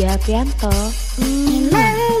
DJ Aprianto Memang